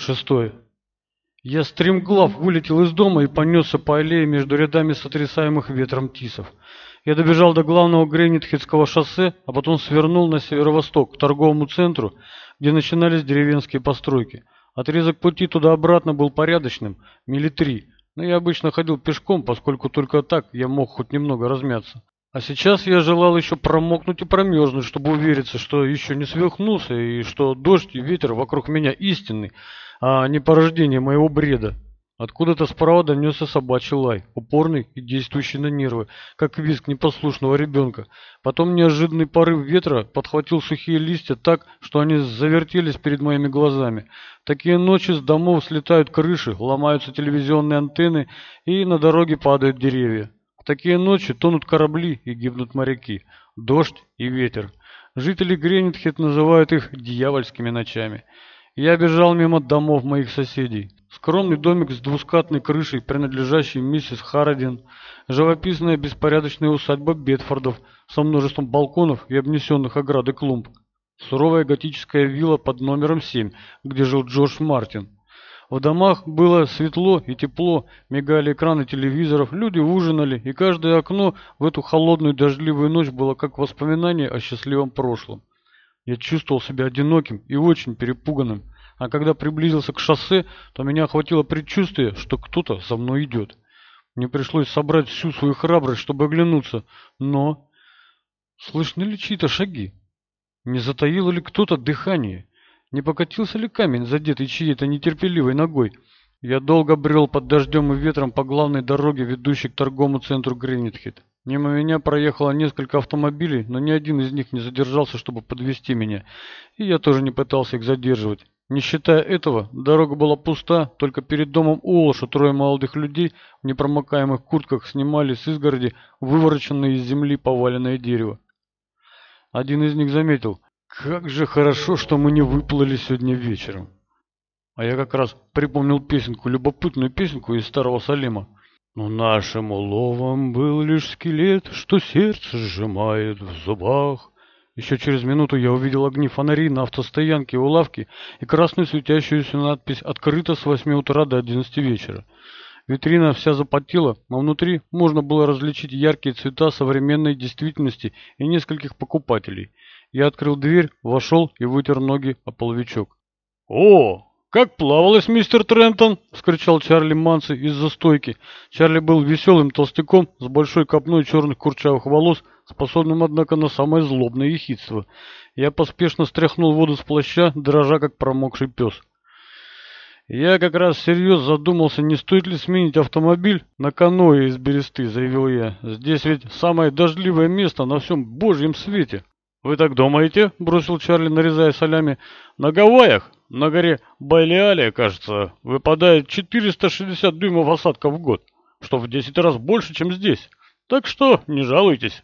Шестое. Я стремглав вылетел из дома и понесся по аллее между рядами сотрясаемых ветром тисов. Я добежал до главного Грейнитхедского шоссе, а потом свернул на северо-восток, к торговому центру, где начинались деревенские постройки. Отрезок пути туда-обратно был порядочным, мили три, но я обычно ходил пешком, поскольку только так я мог хоть немного размяться. А сейчас я желал еще промокнуть и промерзнуть, чтобы увериться, что еще не свихнулся и что дождь и ветер вокруг меня истинный, а не порождение моего бреда. Откуда-то справа донесся собачий лай, упорный и действующий на нервы, как визг непослушного ребенка. Потом неожиданный порыв ветра подхватил сухие листья так, что они завертелись перед моими глазами. такие ночи с домов слетают крыши, ломаются телевизионные антенны и на дороге падают деревья. В такие ночи тонут корабли и гибнут моряки, дождь и ветер. Жители Гренитхет называют их дьявольскими ночами. Я бежал мимо домов моих соседей. Скромный домик с двускатной крышей, принадлежащий миссис Харродин, живописная беспорядочная усадьба Бетфордов со множеством балконов и обнесенных оградой клумб, суровая готическая вилла под номером 7, где жил Джордж Мартин, в домах было светло и тепло, мигали экраны телевизоров, люди ужинали, и каждое окно в эту холодную дождливую ночь было как воспоминание о счастливом прошлом. Я чувствовал себя одиноким и очень перепуганным, а когда приблизился к шоссе, то меня охватило предчувствие, что кто-то за мной идет. Мне пришлось собрать всю свою храбрость, чтобы оглянуться, но... Слышны ли чьи-то шаги? Не затаило ли кто-то дыхание? Не покатился ли камень, задетый чьей-то нетерпеливой ногой? Я долго брел под дождем и ветром по главной дороге, ведущей к торговому центру Гринитхед. Мимо меня проехало несколько автомобилей, но ни один из них не задержался, чтобы подвести меня, и я тоже не пытался их задерживать. Не считая этого, дорога была пуста, только перед домом Уолша трое молодых людей в непромокаемых куртках снимали с изгороди вывороченное из земли поваленное дерево. Один из них заметил, как же хорошо, что мы не выплыли сегодня вечером. А я как раз припомнил песенку, любопытную песенку из Старого Салема. Но нашим уловом был лишь скелет, что сердце сжимает в зубах. Еще через минуту я увидел огни фонарей на автостоянке у лавки и красную светящуюся надпись «Открыто с 8 утра до 11 вечера». Витрина вся запотела, но внутри можно было различить яркие цвета современной действительности и нескольких покупателей – я открыл дверь, вошел и вытер ноги о половичок. «О, как плавалось, мистер Трентон!» — вскричал Чарли Манси из-за стойки. Чарли был веселым толстяком с большой копной черных курчавых волос, способным, однако, на самое злобное ехидство. Я поспешно стряхнул воду с плаща, дрожа, как промокший пес. «Я как раз всерьез задумался, не стоит ли сменить автомобиль на каноэ из бересты», — заявил я. «Здесь ведь самое дождливое место на всем божьем свете». «Вы так думаете?» — бросил Чарли, нарезая солями. «На Гавайях, на горе Байлеалия, кажется, выпадает 460 дюймов осадков в год, что в 10 раз больше, чем здесь. Так что не жалуйтесь».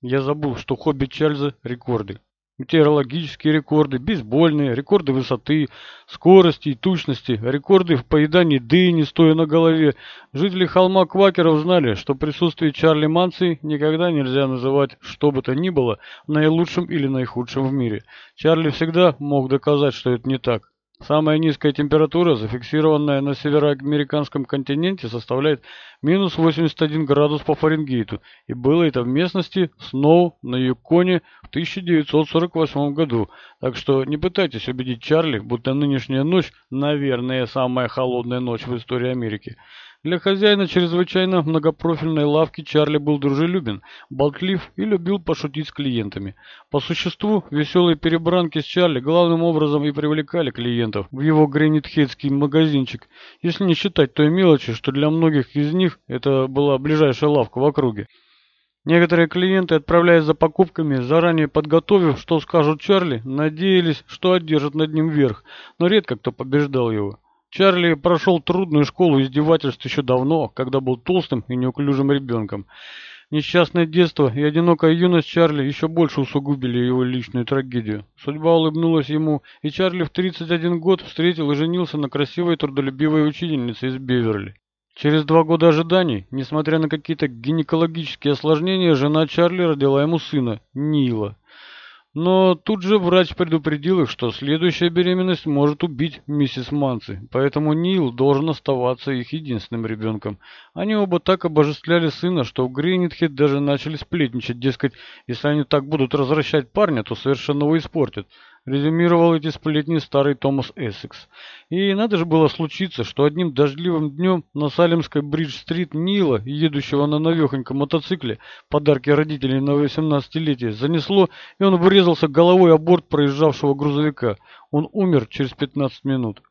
Я забыл, что хобби Чарльза — рекорды метеорологические рекорды, бейсбольные, рекорды высоты, скорости и тучности, рекорды в поедании дыни, стоя на голове. Жители холма Квакеров знали, что присутствие Чарли Манси никогда нельзя называть что бы то ни было наилучшим или наихудшим в мире. Чарли всегда мог доказать, что это не так. Самая низкая температура, зафиксированная на североамериканском континенте, составляет минус 81 градус по Фаренгейту, и было это в местности Сноу на Юконе в 1948 году. Так что не пытайтесь убедить Чарли, будто нынешняя ночь, наверное, самая холодная ночь в истории Америки. Для хозяина чрезвычайно многопрофильной лавки Чарли был дружелюбен, болтлив и любил пошутить с клиентами. По существу, веселые перебранки с Чарли главным образом и привлекали клиентов в его гранитхедский магазинчик, если не считать той мелочи, что для многих из них это была ближайшая лавка в округе. Некоторые клиенты, отправляясь за покупками, заранее подготовив, что скажут Чарли, надеялись, что одержат над ним верх, но редко кто побеждал его. Чарли прошел трудную школу издевательств еще давно, когда был толстым и неуклюжим ребенком. Несчастное детство и одинокая юность Чарли еще больше усугубили его личную трагедию. Судьба улыбнулась ему, и Чарли в 31 год встретил и женился на красивой трудолюбивой учительнице из Беверли. Через два года ожиданий, несмотря на какие-то гинекологические осложнения, жена Чарли родила ему сына, Нила. Но тут же врач предупредил их, что следующая беременность может убить миссис Манци, поэтому Нил должен оставаться их единственным ребенком. Они оба так обожествляли сына, что в Гринитхед даже начали сплетничать, дескать, если они так будут возвращать парня, то совершенно его испортят резюмировал эти сплетни старый Томас Эссекс. И надо же было случиться, что одним дождливым днем на Салемской Бридж-стрит Нила, едущего на навехоньком мотоцикле, подарки родителей на 18-летие, занесло, и он врезался головой о борт проезжавшего грузовика. Он умер через 15 минут.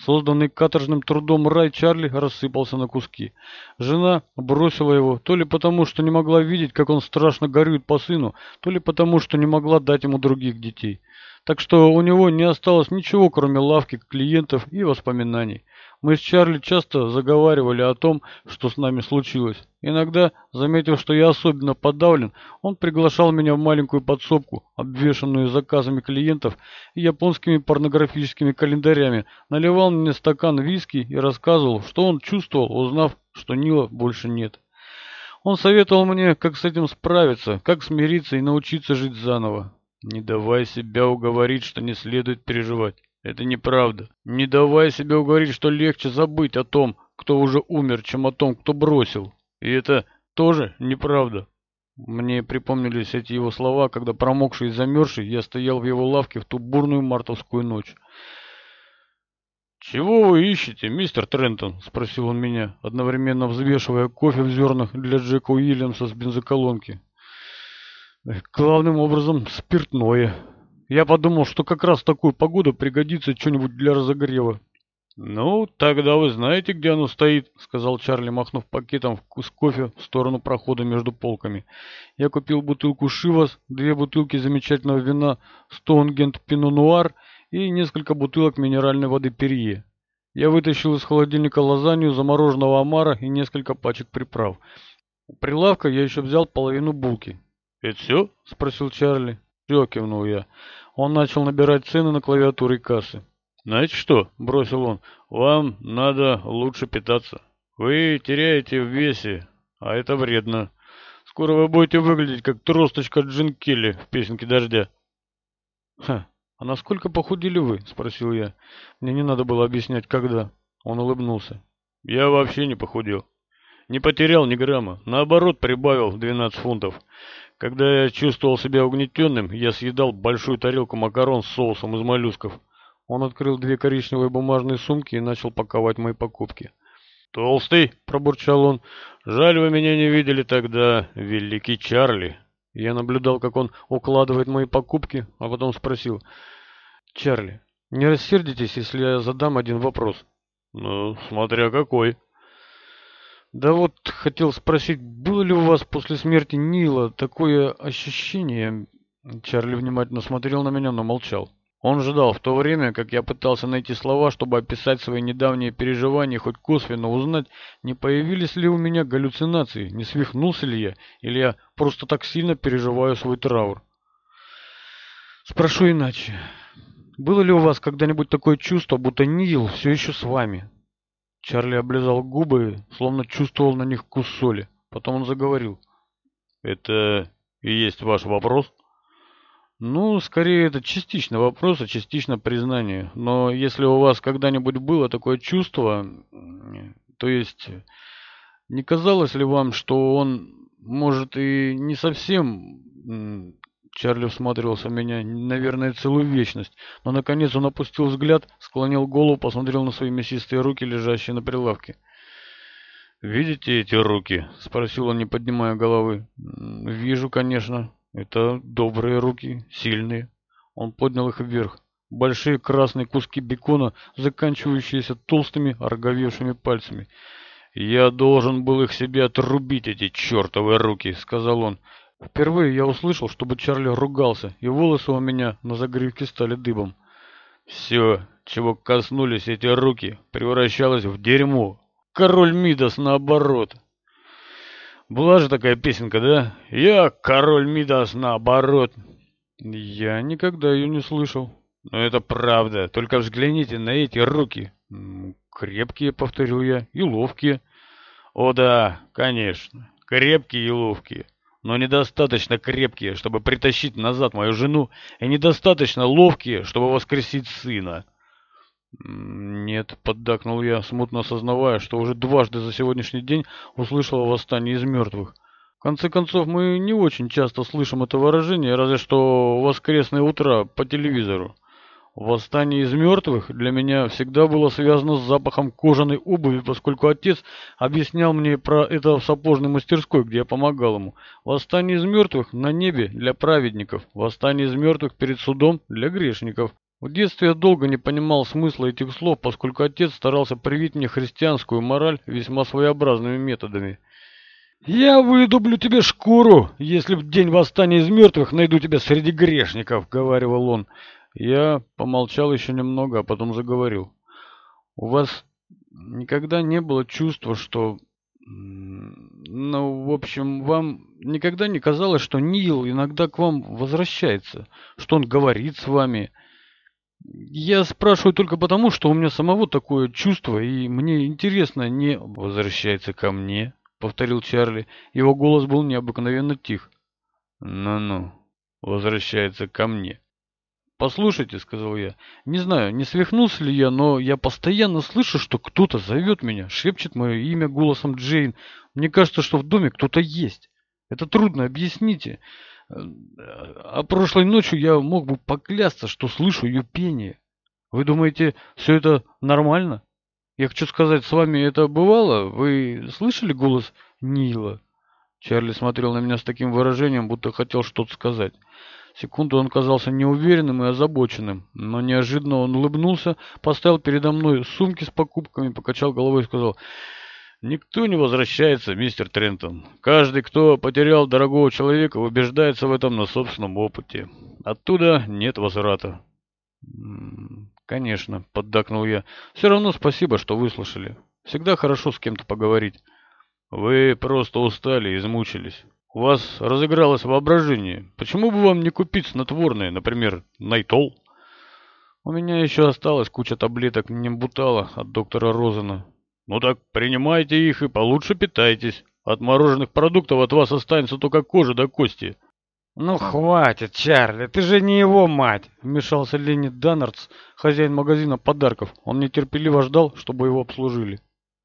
Созданный каторжным трудом рай Чарли рассыпался на куски. Жена бросила его то ли потому, что не могла видеть, как он страшно горюет по сыну, то ли потому, что не могла дать ему других детей так что у него не осталось ничего, кроме лавки, клиентов и воспоминаний. Мы с Чарли часто заговаривали о том, что с нами случилось. Иногда, заметив, что я особенно подавлен, он приглашал меня в маленькую подсобку, обвешанную заказами клиентов и японскими порнографическими календарями, наливал мне стакан виски и рассказывал, что он чувствовал, узнав, что Нила больше нет. Он советовал мне, как с этим справиться, как смириться и научиться жить заново. Не давай себя уговорить, что не следует переживать. Это неправда. Не давай себя уговорить, что легче забыть о том, кто уже умер, чем о том, кто бросил. И это тоже неправда. Мне припомнились эти его слова, когда промокший и замерзший я стоял в его лавке в ту бурную мартовскую ночь. «Чего вы ищете, мистер Трентон?» — спросил он меня, одновременно взвешивая кофе в зернах для Джека Уильямса с бензоколонки. Главным образом спиртное. Я подумал, что как раз в такую погоду пригодится что-нибудь для разогрева. «Ну, тогда вы знаете, где оно стоит», — сказал Чарли, махнув пакетом с кофе в сторону прохода между полками. Я купил бутылку Шивас, две бутылки замечательного вина Стоунгент Пино Нуар и несколько бутылок минеральной воды Перье. Я вытащил из холодильника лазанью, замороженного омара и несколько пачек приправ. У прилавка я еще взял половину булки. «Это все?» — спросил Чарли. «Все», — кивнул я. Он начал набирать цены на клавиатуре кассы. «Знаете что?» — бросил он. «Вам надо лучше питаться. Вы теряете в весе, а это вредно. Скоро вы будете выглядеть как тросточка Джин Келли в песенке «Дождя». «Ха, а насколько похудели вы?» — спросил я. Мне не надо было объяснять, когда. Он улыбнулся. «Я вообще не похудел. Не потерял ни грамма. Наоборот, прибавил 12 фунтов. Когда я чувствовал себя угнетенным, я съедал большую тарелку макарон с соусом из моллюсков. Он открыл две коричневые бумажные сумки и начал паковать мои покупки. «Толстый!» — пробурчал он. «Жаль, вы меня не видели тогда, великий Чарли!» Я наблюдал, как он укладывает мои покупки, а потом спросил. «Чарли, не рассердитесь, если я задам один вопрос?» «Ну, смотря какой!» Да вот хотел спросить, было ли у вас после смерти Нила такое ощущение? Чарли внимательно смотрел на меня, но молчал. Он ждал в то время, как я пытался найти слова, чтобы описать свои недавние переживания, хоть косвенно узнать, не появились ли у меня галлюцинации, не свихнулся ли я, или я просто так сильно переживаю свой траур. Спрошу иначе. Было ли у вас когда-нибудь такое чувство, будто Нил все еще с вами? Чарли облизал губы, словно чувствовал на них вкус соли. Потом он заговорил. «Это и есть ваш вопрос?» «Ну, скорее, это частично вопрос, а частично признание. Но если у вас когда-нибудь было такое чувство, то есть, не казалось ли вам, что он, может, и не совсем Чарли всматривался в меня, наверное, целую вечность, но наконец он опустил взгляд, склонил голову, посмотрел на свои мясистые руки, лежащие на прилавке. «Видите эти руки?» — спросил он, не поднимая головы. «Вижу, конечно. Это добрые руки, сильные». Он поднял их вверх. Большие красные куски бекона, заканчивающиеся толстыми, ороговевшими пальцами. «Я должен был их себе отрубить, эти чертовы руки», — сказал он. Впервые я услышал, чтобы Чарли ругался, и волосы у меня на загривке стали дыбом. Все, чего коснулись эти руки, превращалось в дерьмо. Король Мидас наоборот. Была же такая песенка, да? Я король Мидас наоборот. Я никогда ее не слышал. Но это правда. Только взгляните на эти руки. Крепкие, повторил я, и ловкие. О да, конечно, крепкие и ловкие. Но недостаточно крепкие, чтобы притащить назад мою жену, и недостаточно ловкие, чтобы воскресить сына. «Нет», — поддакнул я, смутно осознавая, что уже дважды за сегодняшний день услышал о восстании из мертвых. В конце концов, мы не очень часто слышим это выражение, разве что воскресные утра по телевизору. Восстание из мертвых для меня всегда было связано с запахом кожаной обуви, поскольку отец объяснял мне про это в сапожной мастерской, где я помогал ему. Восстание из мертвых на небе для праведников, восстание из мертвых перед судом для грешников. В детстве я долго не понимал смысла этих слов, поскольку отец старался привить мне христианскую мораль весьма своеобразными методами. «Я выдублю тебе шкуру, если в день восстания из мертвых найду тебя среди грешников», — говаривал он. Я помолчал еще немного, а потом заговорил. «У вас никогда не было чувства, что... Ну, в общем, вам никогда не казалось, что Нил иногда к вам возвращается, что он говорит с вами...» Я спрашиваю только потому, что у меня самого такое чувство, и мне интересно, не возвращается ко мне, повторил Чарли. Его голос был необыкновенно тих. Ну-ну, возвращается ко мне. «Послушайте», — сказал я, — «не знаю, не свихнулся ли я, но я постоянно слышу, что кто-то зовет меня, шепчет мое имя голосом Джейн. Мне кажется, что в доме кто-то есть. Это трудно, объясните. А прошлой ночью я мог бы поклясться, что слышу ее пение. Вы думаете, все это нормально? Я хочу сказать, с вами это бывало? Вы слышали голос Нила?» Чарли смотрел на меня с таким выражением, будто хотел что-то сказать. Секунду он казался неуверенным и озабоченным, но неожиданно он улыбнулся, поставил передо мной сумки с покупками, покачал головой и сказал, «Никто не возвращается, мистер Трентон. Каждый, кто потерял дорогого человека, убеждается в этом на собственном опыте. Оттуда нет возврата». «Конечно», — поддакнул я. «Все равно спасибо, что выслушали. Всегда хорошо с кем-то поговорить». «Вы просто устали измучились». У вас разыгралось воображение. Почему бы вам не купить снотворное, например, Найтол? У меня еще осталась куча таблеток Нембутала от доктора Розена. Ну так принимайте их и получше питайтесь. От мороженых продуктов от вас останется только кожа до кости. «Ну хватит, Чарли, ты же не его мать!» Вмешался Ленни Даннардс, хозяин магазина подарков. Он нетерпеливо ждал, чтобы его обслужили.